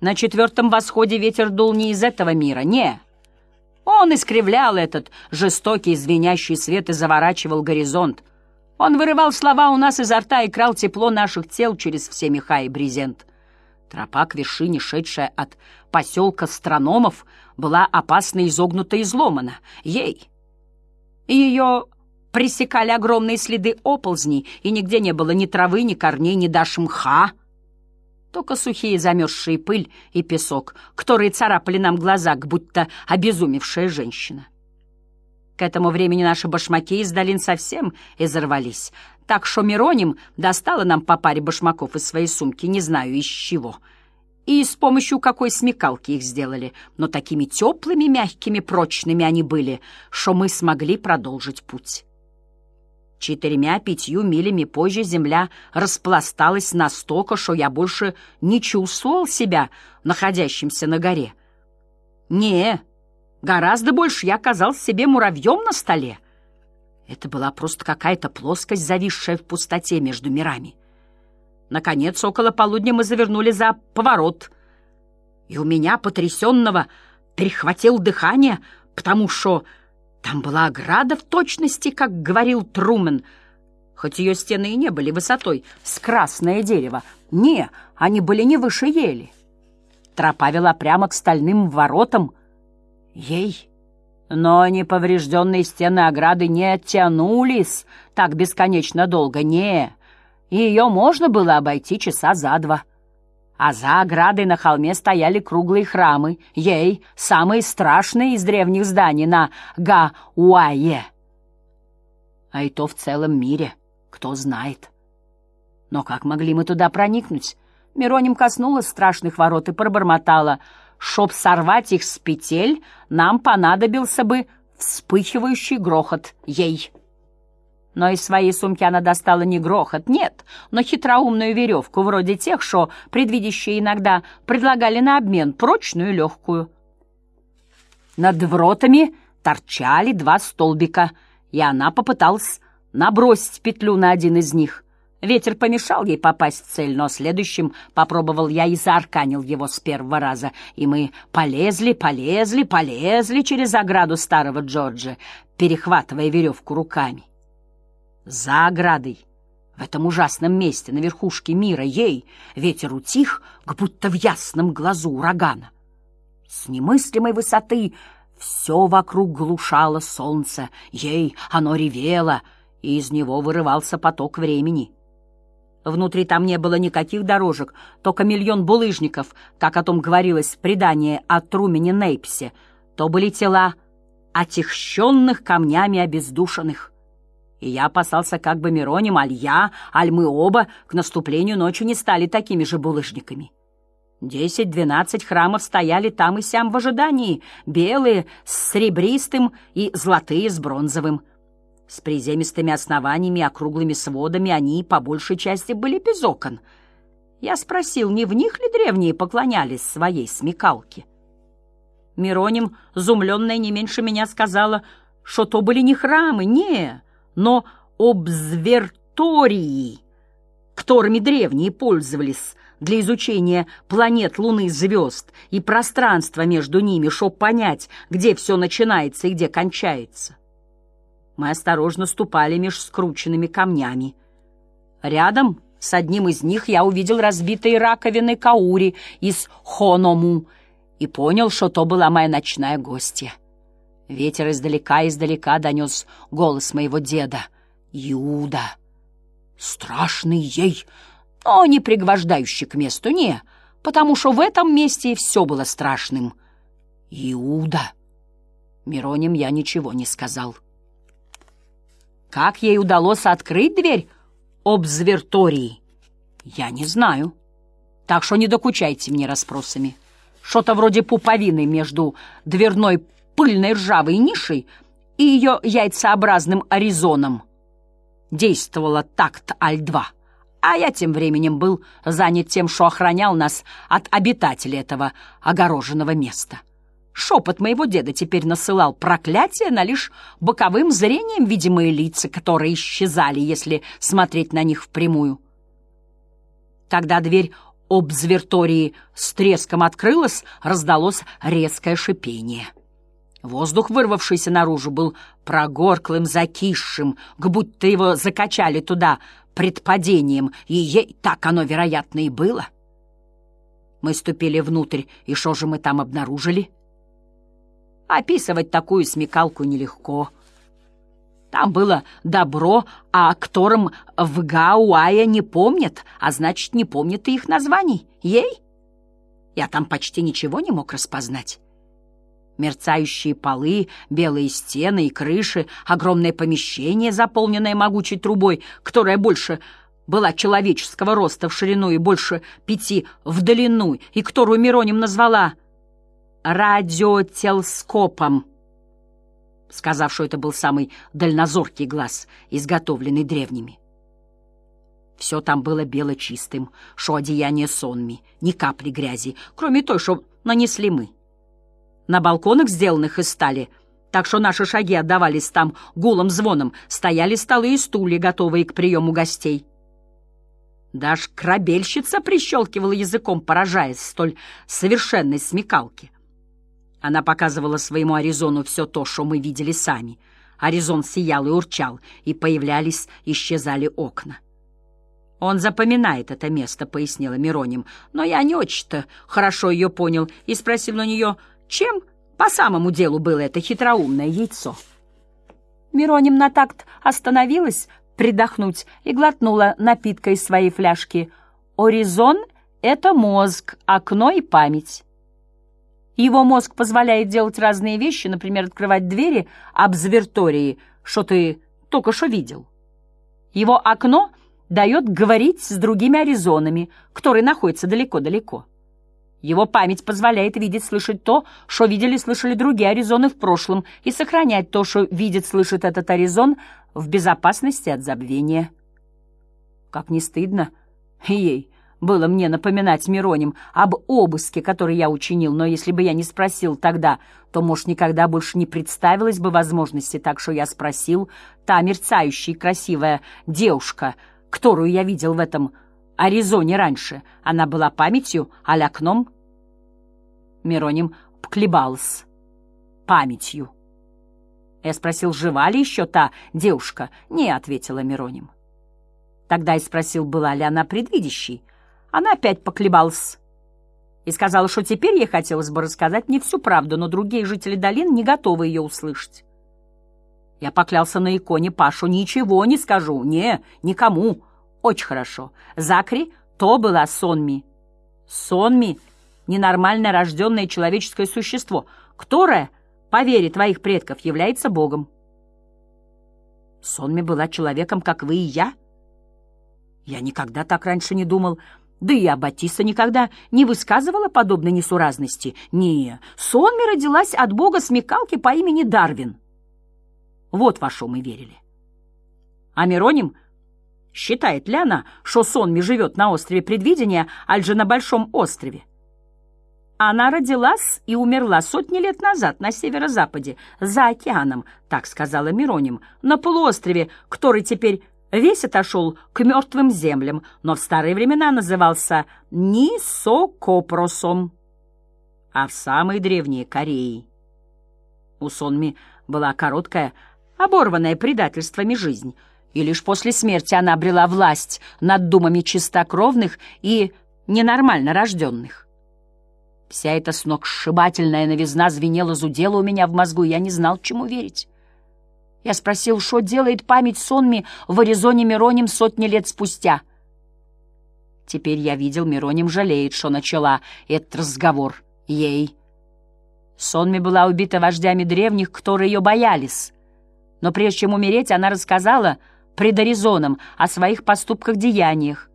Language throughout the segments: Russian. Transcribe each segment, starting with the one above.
На четвертом восходе ветер дул не из этого мира, не. Он искривлял этот жестокий, звенящий свет и заворачивал горизонт. Он вырывал слова у нас изо рта и крал тепло наших тел через все меха и брезент. Тропа к вершине, шедшая от поселка Страномов, была опасно изогнута и изломана. Ей! Ее пресекали огромные следы оползней, и нигде не было ни травы, ни корней, ни даже мха. Только сухие замерзшие пыль и песок, которые царапали нам глаза, как будто обезумевшая женщина. К этому времени наши башмаки из долин совсем изорвались, так что Мироним достала нам по паре башмаков из своей сумки, не знаю из чего. И с помощью какой смекалки их сделали, но такими теплыми, мягкими, прочными они были, что мы смогли продолжить путь. Четырьмя-пятью милями позже земля распласталась настолько, что я больше не чувствовал себя находящимся на горе. Не, гораздо больше я оказался себе муравьем на столе. Это была просто какая-то плоскость, зависшая в пустоте между мирами. Наконец, около полудня мы завернули за поворот, и у меня, потрясенного, перехватил дыхание, потому что там была ограда в точности, как говорил Трумен, хоть ее стены и не были высотой с красное дерево. Не, они были не выше ели. Тропа вела прямо к стальным воротам. Ей... Но неповрежденные стены ограды не тянулись так бесконечно долго, не. Ее можно было обойти часа за два а за оградой на холме стояли круглые храмы, ей, самые страшные из древних зданий на Га-Уае. А и то в целом мире, кто знает. Но как могли мы туда проникнуть? Мироним коснулась страшных ворот и пробормотала. Чтоб сорвать их с петель, нам понадобился бы вспыхивающий грохот ей. Но из своей сумки она достала не грохот, нет, но хитроумную веревку, вроде тех, что предвидящие иногда предлагали на обмен, прочную и легкую. Над вротами торчали два столбика, и она попыталась набросить петлю на один из них. Ветер помешал ей попасть в цель, но следующим попробовал я и заарканил его с первого раза, и мы полезли, полезли, полезли через ограду старого Джорджа, перехватывая веревку руками за оградой, в этом ужасном месте, на верхушке мира, ей ветер утих, как будто в ясном глазу урагана. С немыслимой высоты все вокруг глушало солнце, ей оно ревело, и из него вырывался поток времени. Внутри там не было никаких дорожек, только миллион булыжников, как о том говорилось в предании о Трумене Нейпсе, то были тела отягченных камнями обездушенных и я опасался, как бы Мироним, аль я, аль мы оба к наступлению ночи не стали такими же булыжниками. Десять-двенадцать храмов стояли там и сям в ожидании, белые с серебристым и золотые с бронзовым. С приземистыми основаниями и округлыми сводами они, по большей части, были без окон. Я спросил, не в них ли древние поклонялись своей смекалке. Мироним, зумленная не меньше меня, сказала, что то были не храмы, не но обзвертории, которыми древние пользовались для изучения планет, Луны, звезд и пространства между ними, чтоб понять, где все начинается и где кончается. Мы осторожно ступали меж скрученными камнями. Рядом с одним из них я увидел разбитые раковины каури из Хоному и понял, что то была моя ночная гостья. Ветер издалека-издалека донес голос моего деда. «Иуда! Страшный ей, но не пригвождающий к месту, не, потому что в этом месте все было страшным. Иуда!» Мироним я ничего не сказал. Как ей удалось открыть дверь обзвертории, я не знаю. Так что не докучайте мне расспросами. Что-то вроде пуповины между дверной пыльной ржавой нишей и ее яйцеобразным аризоном. Действовала такт Аль-2, а я тем временем был занят тем, что охранял нас от обитателей этого огороженного места. Шепот моего деда теперь насылал проклятие на лишь боковым зрением видимые лица, которые исчезали, если смотреть на них впрямую. Когда дверь обзвертории с треском открылась, раздалось резкое шипение. Воздух, вырвавшийся наружу, был прогорклым, закисшим, как будто его закачали туда предпадением, и ей так оно, вероятно, и было. Мы ступили внутрь, и что же мы там обнаружили? Описывать такую смекалку нелегко. Там было добро, о котором в Гауае не помнят, а значит, не помнят и их названий. Ей? Я там почти ничего не мог распознать мерцающие полы, белые стены и крыши, огромное помещение, заполненное могучей трубой, которая больше была человеческого роста в ширину и больше пяти в длину, и которую Мироним назвала радиотелскопом, сказав, что это был самый дальнозоркий глаз, изготовленный древними. Все там было бело-чистым, шо одеяние сонми, ни капли грязи, кроме той, что нанесли мы на балконах, сделанных из стали, так что наши шаги отдавались там гулом-звоном, стояли столы и стулья, готовые к приему гостей. Даже корабельщица прищелкивала языком, поражаясь столь совершенной смекалке. Она показывала своему Аризону все то, что мы видели сами. Аризон сиял и урчал, и появлялись, исчезали окна. «Он запоминает это место», — пояснила Мироним, но я не очень-то хорошо ее понял и спросил у нее, чем по самому делу было это хитроумное яйцо? Мироним на такт остановилась придохнуть и глотнула напитка из своей фляжки. Оризон — это мозг, окно и память. Его мозг позволяет делать разные вещи, например, открывать двери обзвертории, что ты только что видел. Его окно дает говорить с другими Аризонами, которые находятся далеко-далеко. Его память позволяет видеть, слышать то, что видели, слышали другие Аризоны в прошлом, и сохранять то, что видит, слышит этот Аризон, в безопасности от забвения. Как не стыдно ей было мне напоминать Мироним об обыске, который я учинил, но если бы я не спросил тогда, то, может, никогда больше не представилось бы возможности, так что я спросил, та мерцающая и красивая девушка, которую я видел в этом Аризоне раньше. Она была памятью, а окном. Мироним поколебался. Памятью. Я спросил, жива ли еще та девушка? «Не», — ответила Мироним. Тогда я спросил, была ли она предвидящей. Она опять поколебалась и сказала, что теперь ей хотелось бы рассказать мне всю правду, но другие жители долин не готовы ее услышать. Я поклялся на иконе Пашу, ничего не скажу, не, никому. Очень хорошо. Закри — то была Сонми. Сонми — ненормально рожденное человеческое существо, которое, по вере твоих предков, является Богом. Сонми была человеком, как вы и я. Я никогда так раньше не думал. Да и Аббатиса никогда не высказывала подобной несуразности. Не, Сонми родилась от бога смекалки по имени Дарвин. Вот во что мы верили. А Мироним — Считает ли она, что Сонми живет на острове Предвидения, аль же на Большом острове? Она родилась и умерла сотни лет назад на северо-западе, за океаном, так сказала Мироним, на полуострове, который теперь весь отошел к мертвым землям, но в старые времена назывался Нисокопросом, а в самые древние — Кореей. У Сонми была короткая, оборванная предательствами жизнь — и лишь после смерти она обрела власть над думами чистокровных и ненормально рожденных. Вся эта сногсшибательная новизна звенела зудела у меня в мозгу, я не знал, чему верить. Я спросил, что делает память сонми в Аризоне Мироним сотни лет спустя. Теперь я видел, Мироним жалеет, что начала этот разговор. Ей. Сонми была убита вождями древних, которые ее боялись. Но прежде чем умереть, она рассказала пред Аризоном о своих поступках-деяниях.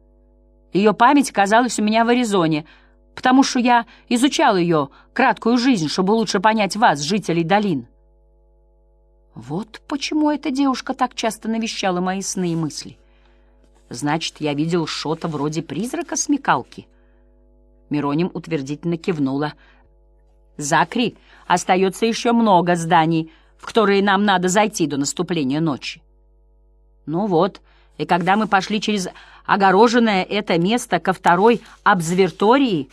Ее память казалась у меня в Аризоне, потому что я изучал ее краткую жизнь, чтобы лучше понять вас, жителей долин. Вот почему эта девушка так часто навещала мои сны и мысли. Значит, я видел что-то вроде призрака смекалки. Мироним утвердительно кивнула. «Закри, остается еще много зданий, в которые нам надо зайти до наступления ночи. Ну вот, И когда мы пошли через огороженное это место ко второй обзвертории,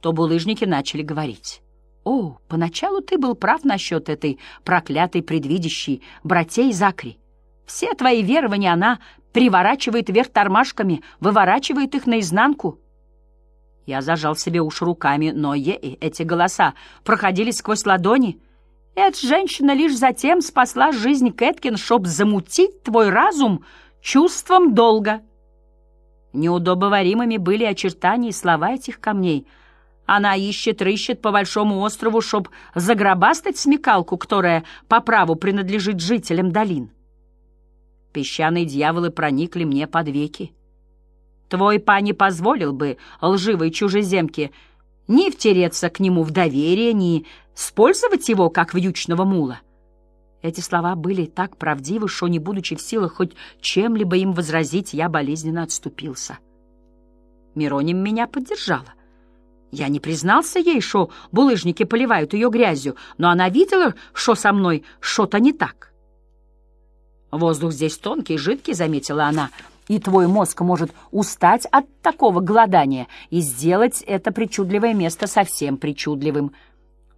то булыжники начали говорить. «О, поначалу ты был прав насчет этой проклятой предвидящей братей Закри. Все твои верования она приворачивает вверх тормашками, выворачивает их наизнанку». Я зажал себе уши руками, но ей эти голоса проходили сквозь ладони. Эта женщина лишь затем спасла жизнь Кэткин, чтоб замутить твой разум чувством долга. Неудобоваримыми были очертания и слова этих камней. Она ищет, рыщет по большому острову, чтоб загробастать смекалку, которая по праву принадлежит жителям долин. Песчаные дьяволы проникли мне под веки. Твой па позволил бы лживой чужеземке ни втереться к нему в доверие, ни использовать его, как вьючного мула. Эти слова были так правдивы, что, не будучи в силах хоть чем-либо им возразить, я болезненно отступился. Мироним меня поддержала. Я не признался ей, что булыжники поливают ее грязью, но она видела, что со мной что-то не так. «Воздух здесь тонкий, жидкий», — заметила она, — и твой мозг может устать от такого голодания и сделать это причудливое место совсем причудливым.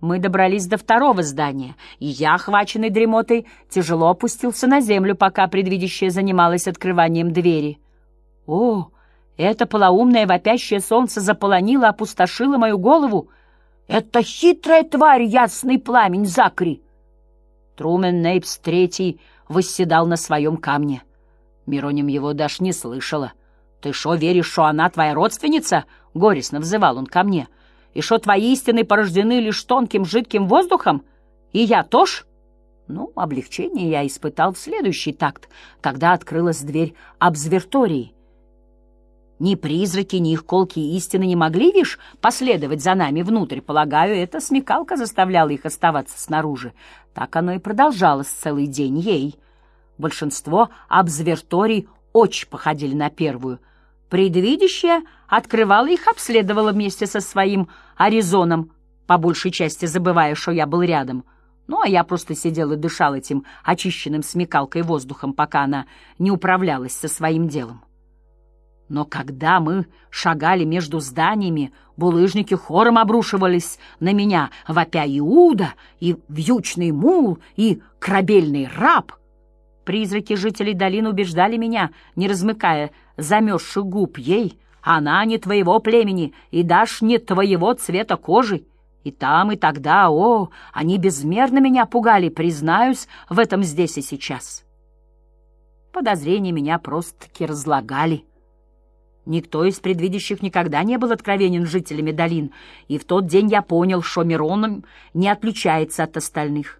Мы добрались до второго здания, и я, охваченный дремотой, тяжело опустился на землю, пока предвидящее занималось открыванием двери. О, это полоумное вопящее солнце заполонило, опустошило мою голову. Это хитрая тварь, ясный пламень Закри! Трумен Нейпс Третий восседал на своем камне. Мироним его даже не слышала. «Ты шо веришь, что она твоя родственница?» — горестно взывал он ко мне. «И что твои истины порождены лишь тонким жидким воздухом? И я тоже?» Ну, облегчение я испытал в следующий такт, когда открылась дверь обзвертории. Ни призраки, ни их колкие истины не могли, вишь, последовать за нами внутрь. Полагаю, эта смекалка заставляла их оставаться снаружи. Так оно и продолжалось целый день ей. Большинство обзверторий очень походили на первую. Предвидящая открывала их, обследовала вместе со своим Аризоном, по большей части забывая, что я был рядом. Ну, а я просто сидел и дышал этим очищенным смекалкой воздухом, пока она не управлялась со своим делом. Но когда мы шагали между зданиями, булыжники хором обрушивались на меня, вопя Иуда, и вьючный мул, и корабельный раб — Призраки жителей долин убеждали меня, не размыкая замерзших губ ей, она не твоего племени и даже не твоего цвета кожи. И там, и тогда, о, они безмерно меня пугали, признаюсь, в этом здесь и сейчас. Подозрения меня просто-таки разлагали. Никто из предвидящих никогда не был откровенен жителями долин, и в тот день я понял, что Мироном не отличается от остальных.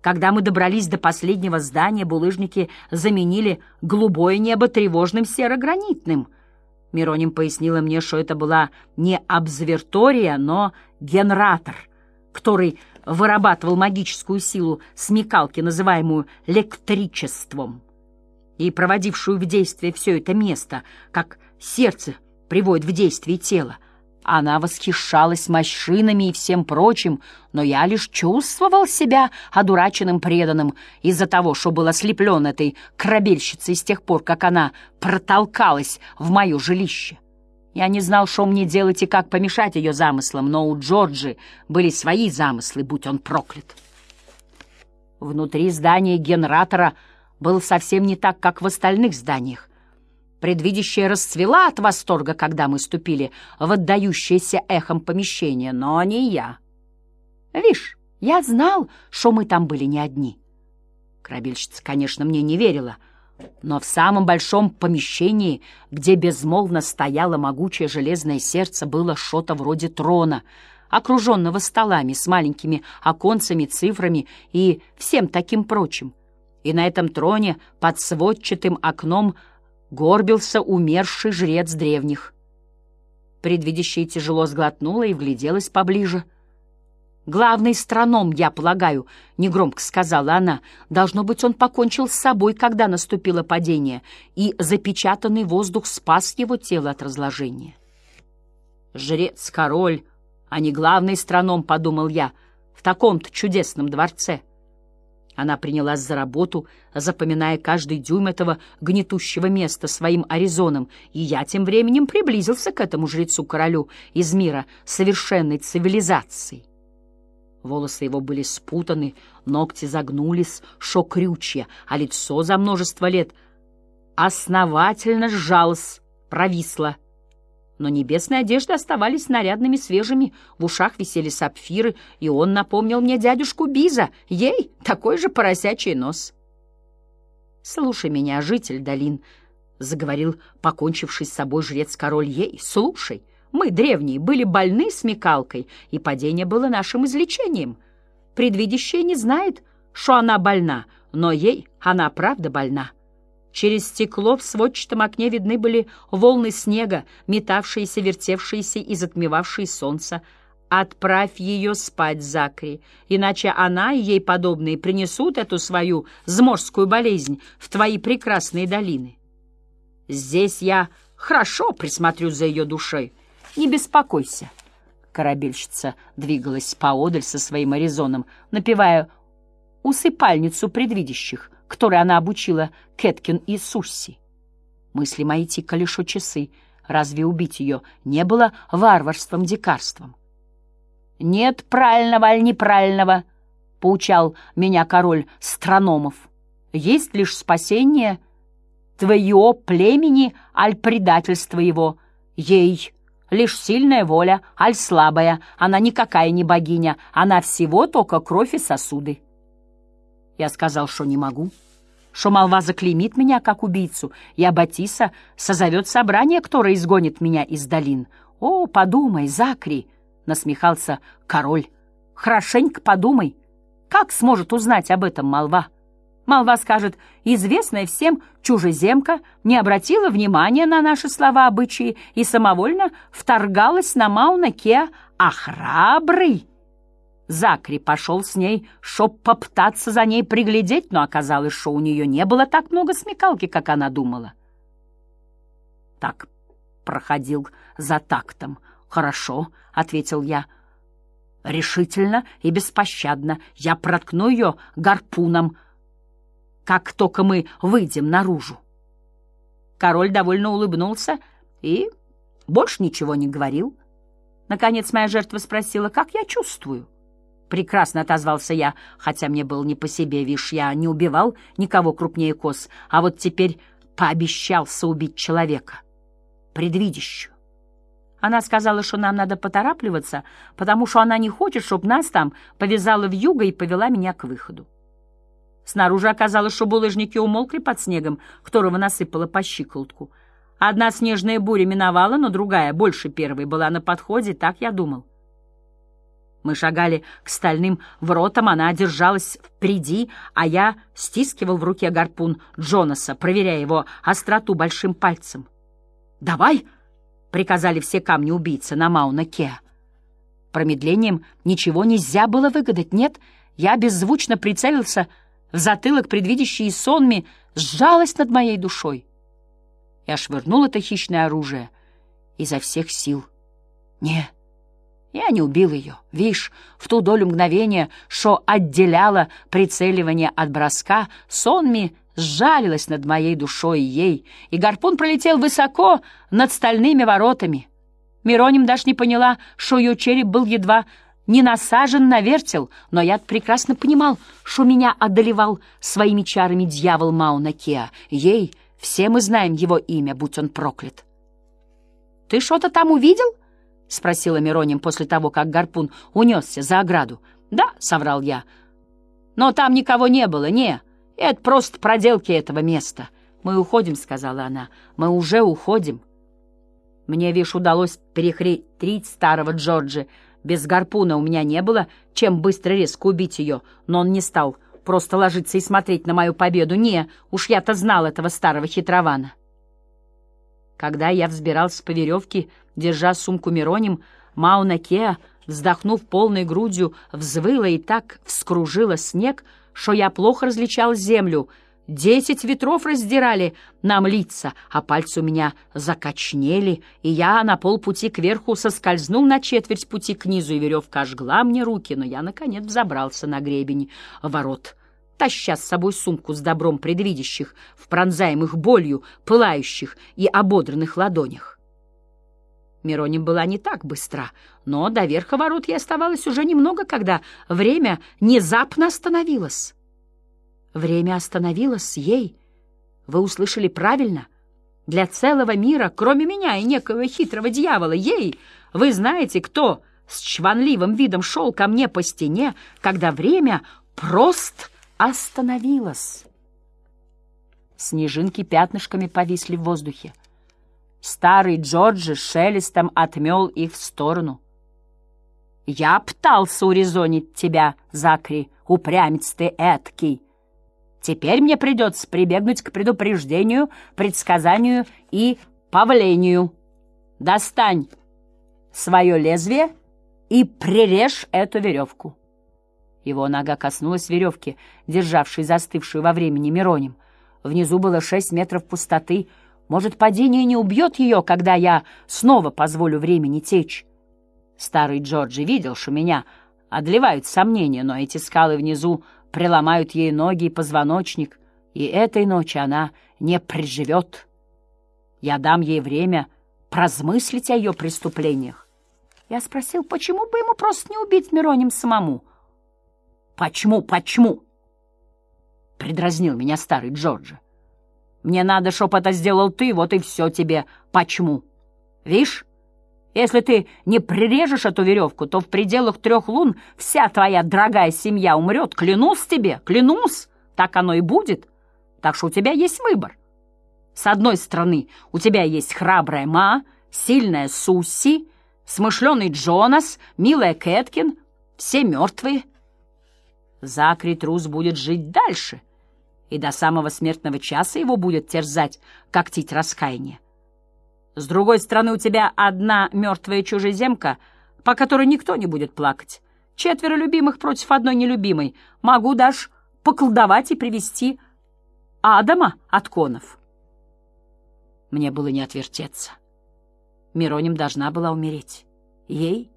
Когда мы добрались до последнего здания, булыжники заменили голубое небо тревожным серо-гранитным. Мироним пояснила мне, что это была не обзвертория, но генератор, который вырабатывал магическую силу смекалки, называемую электричеством, и проводившую в действие все это место, как сердце приводит в действие тело. Она восхищалась машинами и всем прочим, но я лишь чувствовал себя одураченным преданным из-за того, что был ослеплен этой корабельщицей с тех пор, как она протолкалась в мое жилище. Я не знал, что мне делать и как помешать ее замыслам, но у Джорджи были свои замыслы, будь он проклят. Внутри здания генератора было совсем не так, как в остальных зданиях. Предвидящая расцвела от восторга, когда мы ступили в отдающееся эхом помещение, но не я. Вишь, я знал, что мы там были не одни. Корабельщица, конечно, мне не верила, но в самом большом помещении, где безмолвно стояло могучее железное сердце, было что-то вроде трона, окруженного столами с маленькими оконцами, цифрами и всем таким прочим. И на этом троне под сводчатым окном горбился умерший жрец древних. Предвидящая тяжело сглотнула и вгляделась поближе. «Главный страном, я полагаю», — негромко сказала она. «Должно быть, он покончил с собой, когда наступило падение, и запечатанный воздух спас его тело от разложения». «Жрец-король, а не главный страном», — подумал я, — «в таком-то чудесном дворце». Она принялась за работу, запоминая каждый дюйм этого гнетущего места своим аризоном, и я тем временем приблизился к этому жрецу-королю из мира совершенной цивилизации. Волосы его были спутаны, ногти загнулись, шокрючья, а лицо за множество лет основательно сжалось, провисло — но небесные одежды оставались нарядными, свежими, в ушах висели сапфиры, и он напомнил мне дядюшку Биза, ей такой же поросячий нос. «Слушай меня, житель долин», — заговорил покончивший с собой жрец-король ей, — «слушай, мы, древние, были больны смекалкой, и падение было нашим излечением. Предвидящая не знает, что она больна, но ей она правда больна». Через стекло в сводчатом окне видны были волны снега, метавшиеся, вертевшиеся и затмевавшие солнце. Отправь ее спать, Закри, иначе она и ей подобные принесут эту свою зморскую болезнь в твои прекрасные долины. Здесь я хорошо присмотрю за ее душой. Не беспокойся. Корабельщица двигалась поодаль со своим аризоном, напевая усыпальницу предвидящих — которой она обучила Кэткин и Сусси. Мысли мои тикали шо часы. Разве убить ее не было варварством-дикарством? «Нет правильного аль неправильного», — поучал меня король Страномов. «Есть лишь спасение твоего племени аль предательство его. Ей лишь сильная воля, аль слабая, она никакая не богиня, она всего только кровь и сосуды». Я сказал, что не могу, что молва заклеймит меня как убийцу, и Аббатиса созовет собрание, которое изгонит меня из долин. «О, подумай, Закри!» — насмехался король. «Хорошенько подумай, как сможет узнать об этом молва?» Молва скажет, известная всем чужеземка не обратила внимания на наши слова-обычаи и самовольно вторгалась на Мауна-Кеа, а храбрый Закри пошел с ней, чтоб поптаться за ней приглядеть, но оказалось, что у нее не было так много смекалки, как она думала. Так проходил за тактом. «Хорошо», — ответил я. «Решительно и беспощадно я проткну ее гарпуном, как только мы выйдем наружу». Король довольно улыбнулся и больше ничего не говорил. Наконец моя жертва спросила, как я чувствую. Прекрасно отозвался я, хотя мне было не по себе, вишь, я не убивал никого крупнее коз, а вот теперь пообещался убить человека. Предвидящую. Она сказала, что нам надо поторапливаться, потому что она не хочет, чтобы нас там повязала в юго и повела меня к выходу. Снаружи оказалось, что булыжники умолкли под снегом, которого насыпало по щиколотку. Одна снежная буря миновала, но другая, больше первой, была на подходе, так я думал. Мы шагали к стальным воротам, она держалась впереди, а я стискивал в руке гарпун Джонаса, проверяя его остроту большим пальцем. «Давай!» — приказали все камни убийцы на Мауна-Ке. Промедлением ничего нельзя было выгадать, нет? Я беззвучно прицелился в затылок, предвидящий сонми, сжалась над моей душой. Я швырнул это хищное оружие изо всех сил. «Не!» Я не убил ее. Вишь, в ту долю мгновения, что отделяло прицеливание от броска, Сонми сжалилась над моей душой ей, и гарпун пролетел высоко над стальными воротами. Мироним даже не поняла, что ее череп был едва не насажен на вертел, но я прекрасно понимал, что меня одолевал своими чарами дьявол Мауна Кеа. Ей, все мы знаем его имя, будь он проклят. «Ты что-то там увидел?» — спросила Мироним после того, как гарпун унесся за ограду. «Да», — соврал я. «Но там никого не было, не. Это просто проделки этого места». «Мы уходим», — сказала она. «Мы уже уходим». Мне, видишь, удалось перехитрить старого Джорджи. Без гарпуна у меня не было, чем быстро резко убить ее, но он не стал просто ложиться и смотреть на мою победу. Не, уж я-то знал этого старого хитрована. Когда я взбирался по веревке, держа сумку Мироним, Мауна Кеа, вздохнув полной грудью, взвыла и так вскружила снег, что я плохо различал землю. Десять ветров раздирали нам лица, а пальцы у меня закочнели, и я на полпути кверху соскользнул на четверть пути к низу, и веревка ожгла мне руки, но я, наконец, взобрался на гребень ворот. Таща с собой сумку с добром предвидящих, в пронзаемых болью, пылающих и ободранных ладонях. Мироним была не так быстра, но до верха ворот ей оставалось уже немного, когда время внезапно остановилось. Время остановилось ей. Вы услышали правильно. Для целого мира, кроме меня и некого хитрого дьявола, ей, вы знаете, кто с чванливым видом шел ко мне по стене, когда время просто остановилось. Снежинки пятнышками повисли в воздухе. Старый Джорджи шелестом отмел их в сторону. «Я пытался урезонить тебя, Закри, упрямец ты эткий. Теперь мне придется прибегнуть к предупреждению, предсказанию и павлению. Достань свое лезвие и прирежь эту веревку». Его нога коснулась веревки, державшей застывшую во времени Мироним. Внизу было шесть метров пустоты — может, падение не убьет ее, когда я снова позволю времени течь? Старый Джорджи видел, что меня одолевают сомнения, но эти скалы внизу приломают ей ноги и позвоночник, и этой ночи она не приживет. Я дам ей время прозмыслить о ее преступлениях. Я спросил, почему бы ему просто не убить Мироним самому? «Почему, почему?» — предразнил меня старый Джорджи. Мне надо, чтоб это сделал ты, вот и все тебе. Почему? Видишь, если ты не прирежешь эту веревку, то в пределах трех лун вся твоя дорогая семья умрет. Клянусь тебе, клянусь, так оно и будет. Так что у тебя есть выбор. С одной стороны, у тебя есть храбрая Ма, сильная Суси, смышленый Джонас, милая Кэткин, все мертвые. Закри Трус будет жить дальше — и до самого смертного часа его будет терзать, когтить раскаяние. С другой стороны, у тебя одна мертвая чужеземка, по которой никто не будет плакать. Четверо любимых против одной нелюбимой. Могу даже поколдовать и привести Адама от конов. Мне было не отвертеться. Мироним должна была умереть. Ей?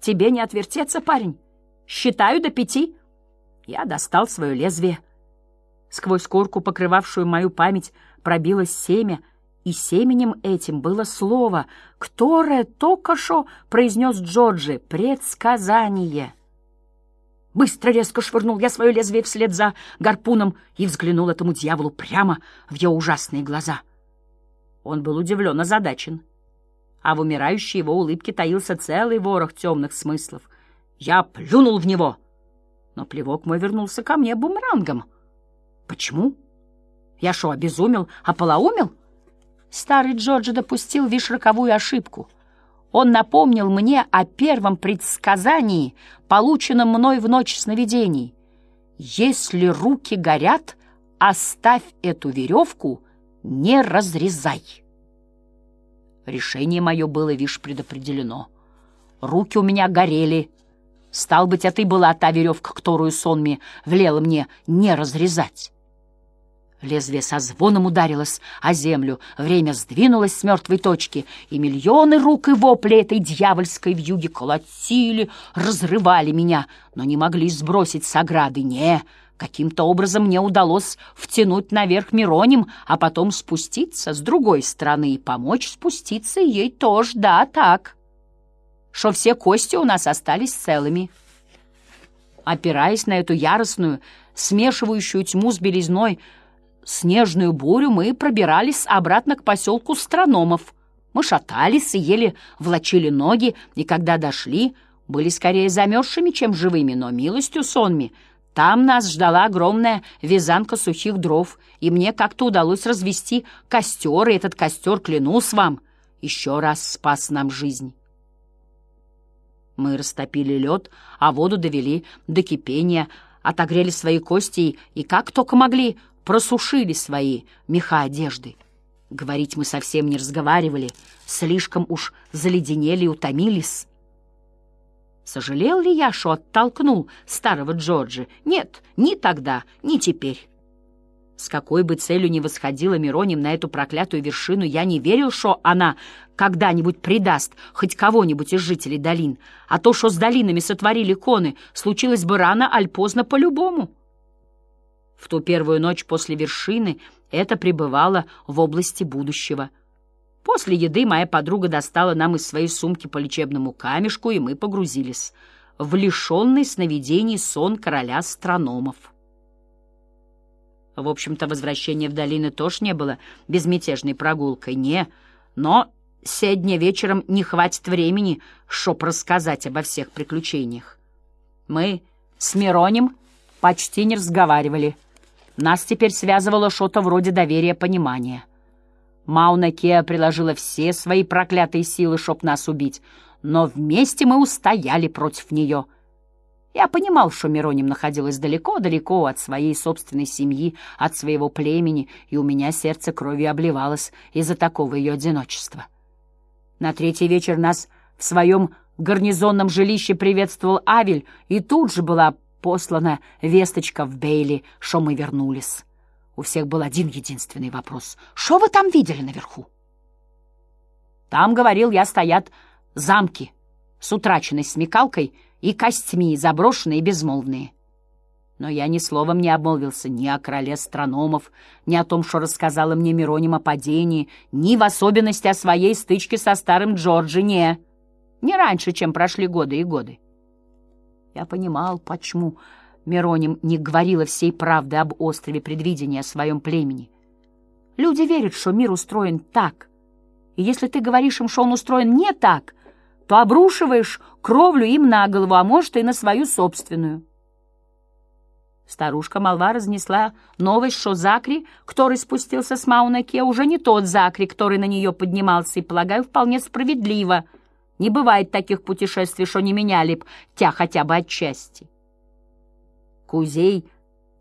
Тебе не отвертеться, парень? Считаю до пяти. Я достал свое лезвие — Сквозь корку, покрывавшую мою память, пробилось семя, и семенем этим было слово, которое только что произнес Джорджи — предсказание. Быстро резко швырнул я свое лезвие вслед за гарпуном и взглянул этому дьяволу прямо в ее ужасные глаза. Он был удивлен, озадачен, а в умирающей его улыбке таился целый ворох темных смыслов. Я плюнул в него, но плевок мой вернулся ко мне бумерангом — Почему? Я что, обезумел, ополоумел? Старый Джорджи допустил вишь роковую ошибку. Он напомнил мне о первом предсказании, полученном мной в ночь сновидений. Если руки горят, оставь эту веревку, не разрезай. Решение мое было, вишь, предопределено. Руки у меня горели. Стал быть, это и была та веревка, которую сонми влела мне не разрезать. Лезвие со звоном ударилось о землю, время сдвинулось с мертвой точки, и миллионы рук и вопли этой дьявольской вьюги колотили, разрывали меня, но не могли сбросить с ограды. Не, каким-то образом мне удалось втянуть наверх Мироним, а потом спуститься с другой стороны и помочь спуститься ей тоже, да, так, что все кости у нас остались целыми. Опираясь на эту яростную, смешивающую тьму с белизной, снежную бурю мы пробирались обратно к поселку Страномов. Мы шатались и еле влачили ноги, и когда дошли, были скорее замерзшими, чем живыми, но милостью сонми. Там нас ждала огромная вязанка сухих дров, и мне как-то удалось развести костер, и этот костер, клянусь вам, еще раз спас нам жизнь. Мы растопили лед, а воду довели до кипения, отогрели свои кости и, как только могли, просушили свои меха одежды. Говорить мы совсем не разговаривали, слишком уж заледенели и утомились. Сожалел ли я, что оттолкнул старого Джорджа? Нет, ни тогда, ни теперь. С какой бы целью ни восходила Мироним на эту проклятую вершину, я не верил, что она когда-нибудь предаст хоть кого-нибудь из жителей долин. А то, что с долинами сотворили коны, случилось бы рано, аль поздно по-любому. В ту первую ночь после вершины это пребывало в области будущего. После еды моя подруга достала нам из своей сумки по лечебному камешку, и мы погрузились в лишенный сновидений сон короля астрономов. В общем-то, возвращение в долины тоже не было безмятежной прогулкой, не, но сегодня вечером не хватит времени, чтоб рассказать обо всех приключениях. Мы с Миронем почти не разговаривали. Нас теперь связывало что-то вроде доверия-понимания. Мауна Кеа приложила все свои проклятые силы, чтоб нас убить, но вместе мы устояли против нее. Я понимал, что Мироним находилась далеко-далеко от своей собственной семьи, от своего племени, и у меня сердце кровью обливалось из-за такого ее одиночества. На третий вечер нас в своем гарнизонном жилище приветствовал Авель, и тут же была послана весточка в Бейли, что мы вернулись. У всех был один единственный вопрос. «Что вы там видели наверху?» Там, говорил я, стоят замки с утраченной смекалкой и костьми, заброшенные и безмолвные. Но я ни словом не обмолвился ни о короле астрономов, ни о том, что рассказала мне Мироним о падении, ни в особенности о своей стычке со старым Джорджи, не, не раньше, чем прошли годы и годы. Я понимал, почему Мироним не говорила всей правды об острове предвидения о своем племени. Люди верят, что мир устроен так. И если ты говоришь им, что он устроен не так, то обрушиваешь кровлю им на голову, а может, и на свою собственную. Старушка молва разнесла новость, что Закри, который спустился с Маунаке, уже не тот Закри, который на нее поднимался, и, полагаю, вполне справедливо. Не бывает таких путешествий, что не меняли б тя хотя бы отчасти. Кузей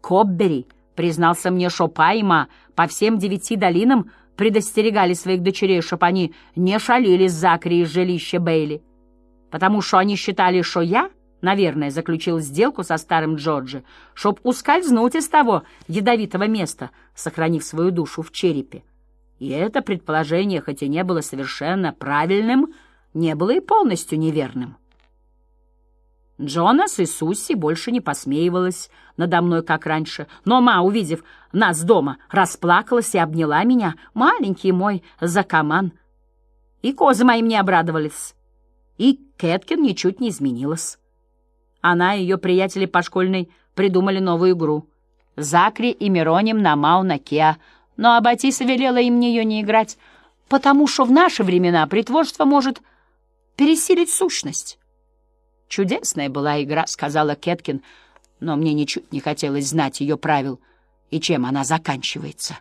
Коббери признался мне, что Пайма по всем девяти долинам предостерегали своих дочерей, чтоб они не шалили с Закри из жилища Бейли, потому что они считали, что я, наверное, заключил сделку со старым Джорджи, чтоб ускользнуть из того ядовитого места, сохранив свою душу в черепе. И это предположение, хоть и не было совершенно правильным, не было и полностью неверным. Джонас и Сусси больше не посмеивалась надо мной, как раньше, но ма, увидев нас дома, расплакалась и обняла меня, маленький мой закаман. И козы моим не обрадовались, и Кэткин ничуть не изменилась. Она и ее приятели по школьной придумали новую игру. Закри и Мироним на Мауна-Кеа, но Аббатиса велела им нее не играть, потому что в наши времена притворство может пересилить сущность. «Чудесная была игра», — сказала Кеткин, но мне ничуть не хотелось знать ее правил и чем она заканчивается.